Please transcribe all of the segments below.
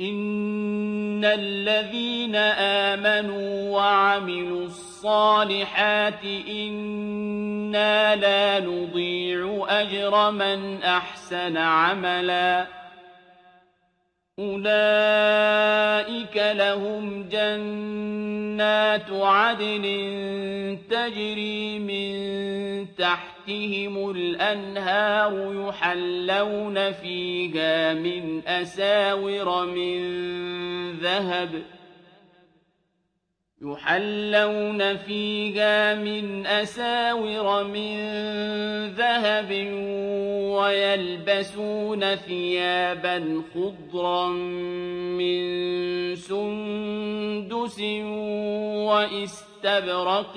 إِنَّ الَّذِينَ آمَنُوا وَعَمِلُوا الصَّالِحَاتِ إِنَّا لَا نُضِيعُ أَجْرَ مَنْ أَحْسَنَ عَمَلًا أُولَٰئِكَ لَهُمْ جَنَّاتُ عَدْنٍ تَجْرِي مِن تَحْتِهِمُ الْأَنْهَارُ يُحَلَّوْنَ فِيهَا مِنْ أَسَاوِرَ مِن ذَهَبٍ يحلون فيها من أساور من ذهب ويلبسون ثيابا خضرا من سندس وإستبرق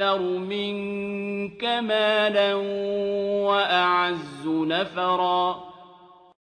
أَكْثَرُ مِنكَ مَالًا وَأَعَزُّ نَفَرًا